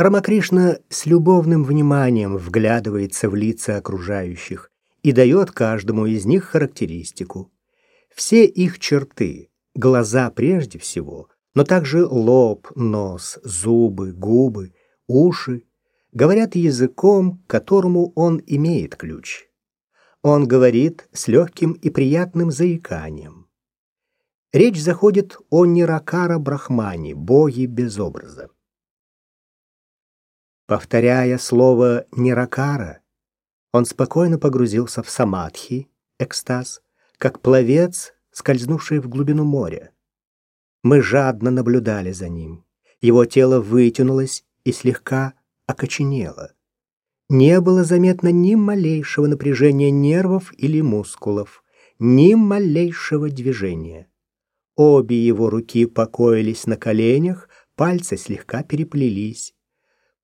Рамакришна с любовным вниманием вглядывается в лица окружающих и дает каждому из них характеристику. Все их черты, глаза прежде всего, но также лоб, нос, зубы, губы, уши, говорят языком, к которому он имеет ключ. Он говорит с легким и приятным заиканием. Речь заходит о Ниракара Брахмане, боге без образа. Повторяя слово «ниракара», он спокойно погрузился в самадхи, экстаз, как пловец, скользнувший в глубину моря. Мы жадно наблюдали за ним. Его тело вытянулось и слегка окоченело. Не было заметно ни малейшего напряжения нервов или мускулов, ни малейшего движения. Обе его руки покоились на коленях, пальцы слегка переплелись.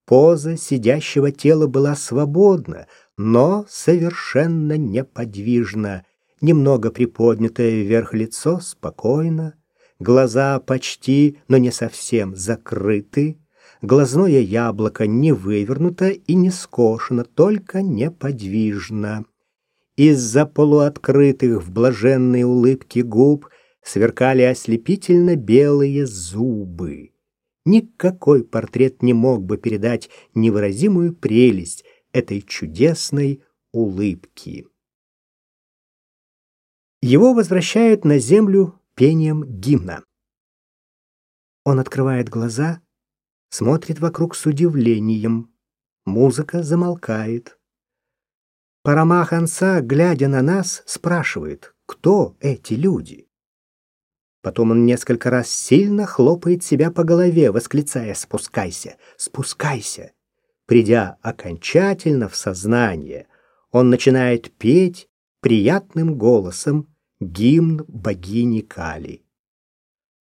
Поза сидящего тела была свободна, но совершенно неподвижна. Немного приподнятое вверх лицо спокойно, глаза почти, но не совсем закрыты, глазное яблоко не вывернуто и не скошено, только неподвижно. Из-за полуоткрытых в блаженной улыбке губ сверкали ослепительно белые зубы. Никакой портрет не мог бы передать невыразимую прелесть этой чудесной улыбки. Его возвращают на землю пением гимна. Он открывает глаза, смотрит вокруг с удивлением. Музыка замолкает. Парамаханса, глядя на нас, спрашивает, кто эти люди? Потом он несколько раз сильно хлопает себя по голове, восклицая «Спускайся! Спускайся!». Придя окончательно в сознание, он начинает петь приятным голосом гимн богини Кали.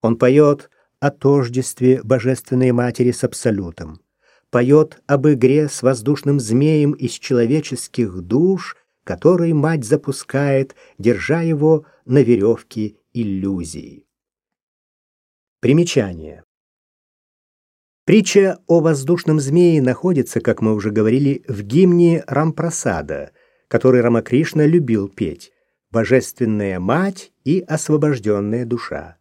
Он поет о тождестве Божественной Матери с Абсолютом, поет об игре с воздушным змеем из человеческих душ, который мать запускает, держа его на веревке иллюзии. Примечание. Притча о воздушном змее находится, как мы уже говорили, в гимне Рампрасада, который Рамакришна любил петь «Божественная мать и освобожденная душа».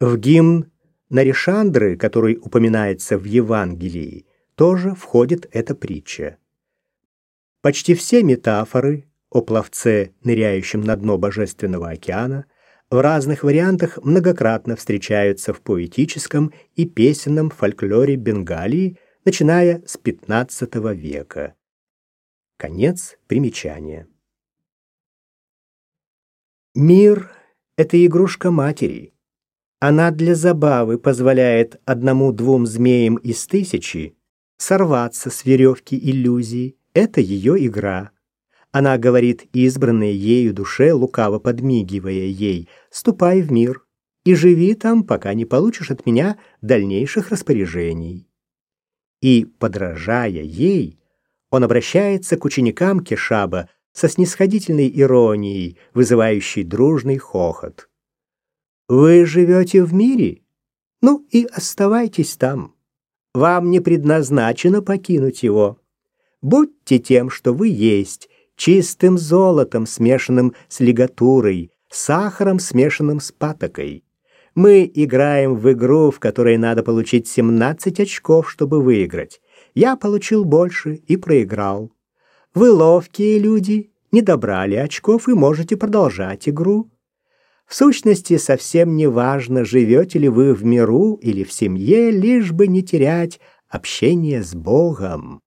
В гимн Наришандры, который упоминается в Евангелии, тоже входит эта притча. Почти все метафоры о пловце, ныряющем на дно Божественного океана – в разных вариантах многократно встречаются в поэтическом и песенном фольклоре Бенгалии, начиная с XV века. Конец примечания. Мир — это игрушка матери. Она для забавы позволяет одному-двум змеям из тысячи сорваться с веревки иллюзии. Это ее игра. Она говорит избранной ею душе, лукаво подмигивая ей, «Ступай в мир и живи там, пока не получишь от меня дальнейших распоряжений». И, подражая ей, он обращается к ученикам Кешаба со снисходительной иронией, вызывающей дружный хохот. «Вы живете в мире? Ну и оставайтесь там. Вам не предназначено покинуть его. Будьте тем, что вы есть, чистым золотом, смешанным с лигатурой, сахаром, смешанным с патокой. Мы играем в игру, в которой надо получить 17 очков, чтобы выиграть. Я получил больше и проиграл. Вы ловкие люди, не добрали очков и можете продолжать игру. В сущности, совсем не важно, живете ли вы в миру или в семье, лишь бы не терять общение с Богом.